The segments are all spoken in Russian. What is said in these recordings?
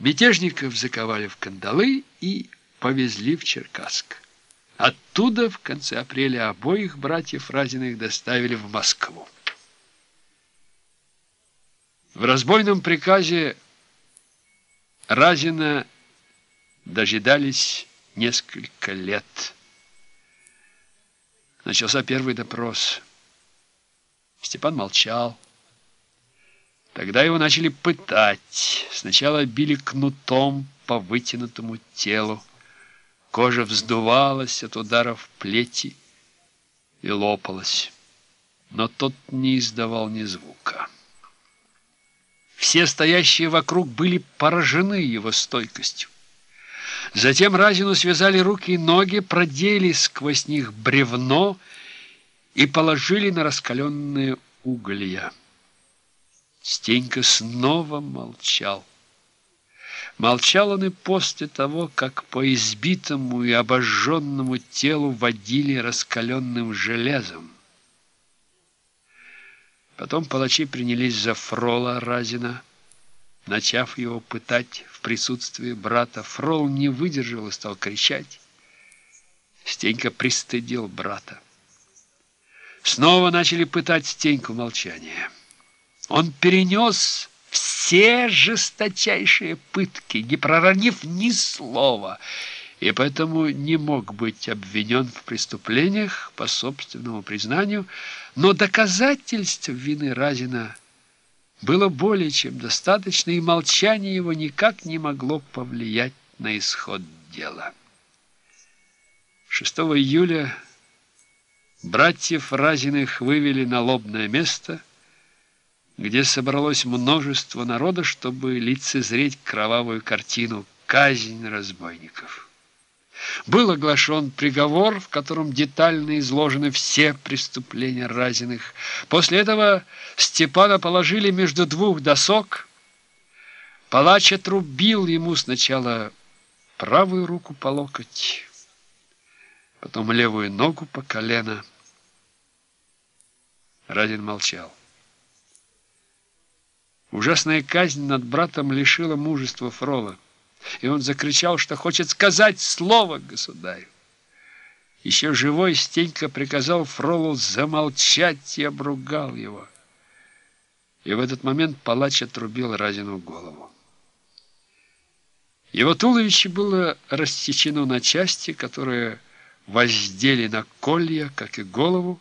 Мятежников заковали в кандалы и повезли в Черкасск. Оттуда в конце апреля обоих братьев Разиных доставили в Москву. В разбойном приказе Разина дожидались несколько лет. Начался первый допрос. Степан молчал. Тогда его начали пытать. Сначала били кнутом по вытянутому телу. Кожа вздувалась от ударов плети и лопалась. Но тот не издавал ни звука. Все стоящие вокруг были поражены его стойкостью. Затем Разину связали руки и ноги, продели сквозь них бревно и положили на раскаленные уголья. Стенька снова молчал. Молчал он и после того, как по избитому и обожженному телу водили раскаленным железом. Потом палачи принялись за Фрола Разина, начав его пытать в присутствии брата. Фрол не выдержал и стал кричать. Стенька пристыдил брата. Снова начали пытать Стеньку молчание. Он перенес все жесточайшие пытки, не проронив ни слова, и поэтому не мог быть обвинен в преступлениях по собственному признанию, но доказательств вины Разина было более чем достаточно, и молчание его никак не могло повлиять на исход дела. 6 июля братьев Разиных вывели на лобное место – где собралось множество народа, чтобы лицезреть кровавую картину «Казнь разбойников». Был оглашен приговор, в котором детально изложены все преступления Разиных. После этого Степана положили между двух досок. Палач отрубил ему сначала правую руку по локоть, потом левую ногу по колено. Разин молчал. Ужасная казнь над братом лишила мужества Фрола, и он закричал, что хочет сказать слово государю. Еще живой Стенька приказал Фролу замолчать и обругал его. И в этот момент палач отрубил Разину голову. Его туловище было рассечено на части, которые воздели на колья, как и голову,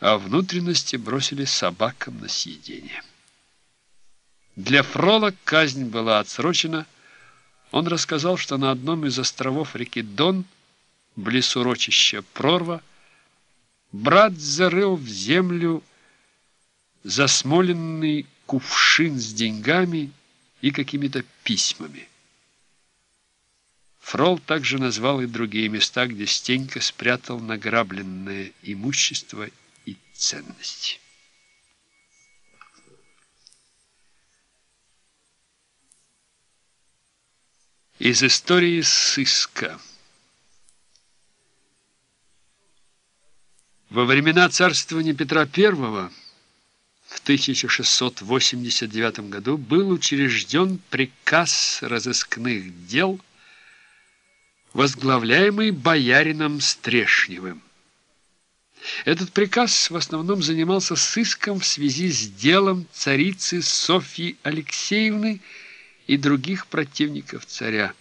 а внутренности бросили собакам на съедение. Для Фрола казнь была отсрочена. Он рассказал, что на одном из островов реки Дон, близ урочища Прорва, брат зарыл в землю засмоленный кувшин с деньгами и какими-то письмами. Фрол также назвал и другие места, где Стенька спрятал награбленное имущество и ценности. Из истории сыска. Во времена царствования Петра I в 1689 году был учрежден приказ разыскных дел, возглавляемый боярином Стрешневым. Этот приказ в основном занимался сыском в связи с делом царицы Софьи Алексеевны и других противников царя.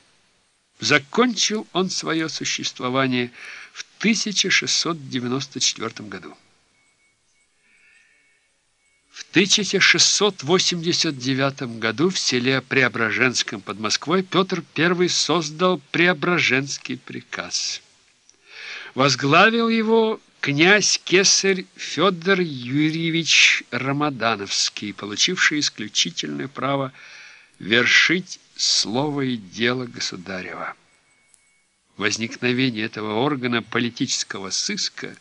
Закончил он свое существование в 1694 году. В 1689 году в селе Преображенском под Москвой Петр I создал Преображенский приказ. Возглавил его князь-кесарь Федор Юрьевич Рамадановский, получивший исключительное право вершить слово и дело государева. Возникновение этого органа политического сыска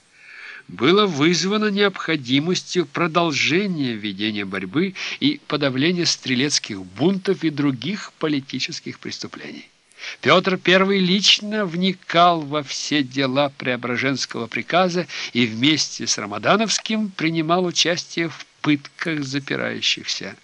было вызвано необходимостью продолжения ведения борьбы и подавления стрелецких бунтов и других политических преступлений. Петр I лично вникал во все дела Преображенского приказа и вместе с Рамадановским принимал участие в пытках запирающихся.